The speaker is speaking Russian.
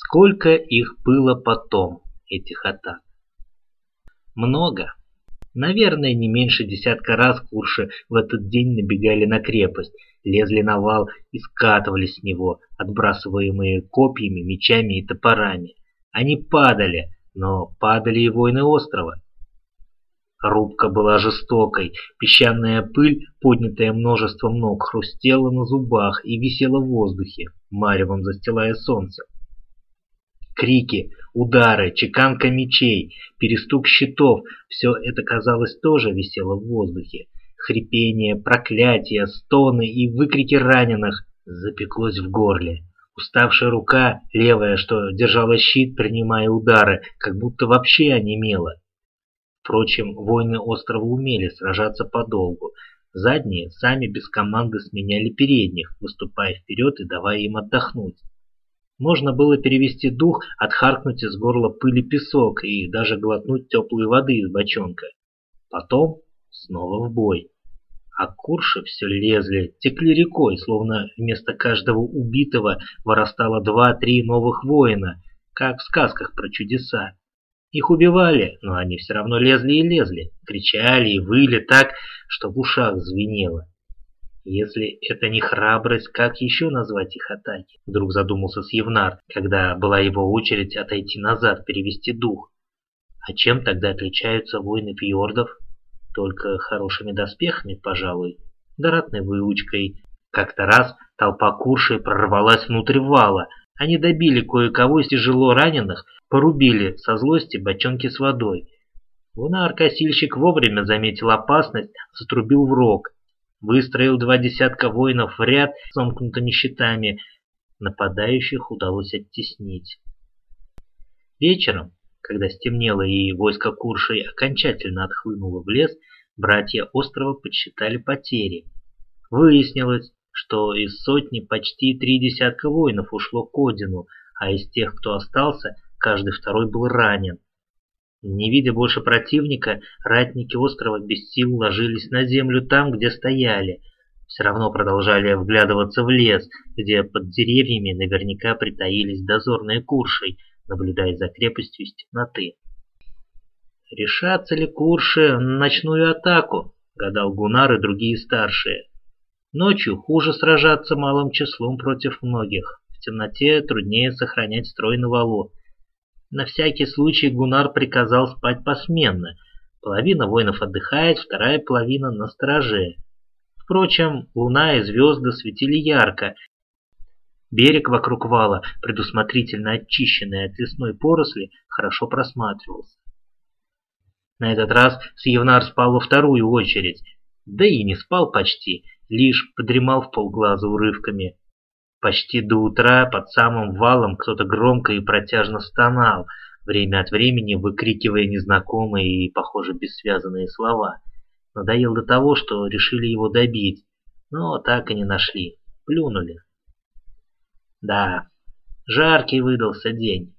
Сколько их было потом, этих атак? Много. Наверное, не меньше десятка раз курши в этот день набегали на крепость, лезли на вал и скатывались с него, отбрасываемые копьями, мечами и топорами. Они падали, но падали и воины острова. Рубка была жестокой, песчаная пыль, поднятая множеством ног, хрустела на зубах и висела в воздухе, маревом застилая солнце. Крики, удары, чеканка мечей, перестук щитов — все это, казалось, тоже висело в воздухе. Хрипение, проклятия, стоны и выкрики раненых запеклось в горле. Уставшая рука, левая, что держала щит, принимая удары, как будто вообще онемела. Впрочем, воины острова умели сражаться подолгу. Задние сами без команды сменяли передних, выступая вперед и давая им отдохнуть. Можно было перевести дух, отхаркнуть из горла пыли песок и даже глотнуть теплой воды из бочонка. Потом снова в бой. А курши все лезли, текли рекой, словно вместо каждого убитого вырастало два-три новых воина, как в сказках про чудеса. Их убивали, но они все равно лезли и лезли, кричали и выли так, что в ушах звенело. Если это не храбрость, как еще назвать их атаки? Вдруг задумался Сьевнар, когда была его очередь отойти назад, перевести дух. А чем тогда отличаются воины фьордов? только хорошими доспехами, пожалуй, да ратной выучкой. Как-то раз толпа куршей прорвалась внутрь вала. Они добили кое-кого из тяжело раненых, порубили со злости бочонки с водой. Лунар-косильщик вовремя заметил опасность, затрубил в рог. Выстроил два десятка воинов в ряд с сомкнутыми щитами. Нападающих удалось оттеснить. Вечером когда стемнело и войско Куршей окончательно отхлынуло в лес, братья острова подсчитали потери. Выяснилось, что из сотни почти три десятка воинов ушло к Одину, а из тех, кто остался, каждый второй был ранен. Не видя больше противника, ратники острова без сил ложились на землю там, где стояли. Все равно продолжали вглядываться в лес, где под деревьями наверняка притаились дозорные куршей, наблюдая за крепостью из темноты. «Решатся ли курши на ночную атаку?» — гадал Гунар и другие старшие. «Ночью хуже сражаться малым числом против многих. В темноте труднее сохранять строй на валу. На всякий случай Гунар приказал спать посменно. Половина воинов отдыхает, вторая половина на стороже. Впрочем, луна и звезды светили ярко, Берег вокруг вала, предусмотрительно очищенный от лесной поросли, хорошо просматривался. На этот раз Сьевнар спал во вторую очередь, да и не спал почти, лишь подремал в полглаза урывками. Почти до утра под самым валом кто-то громко и протяжно стонал, время от времени выкрикивая незнакомые и, похоже, бессвязанные слова. Надоел до того, что решили его добить, но так и не нашли, плюнули. Да, жаркий выдался день.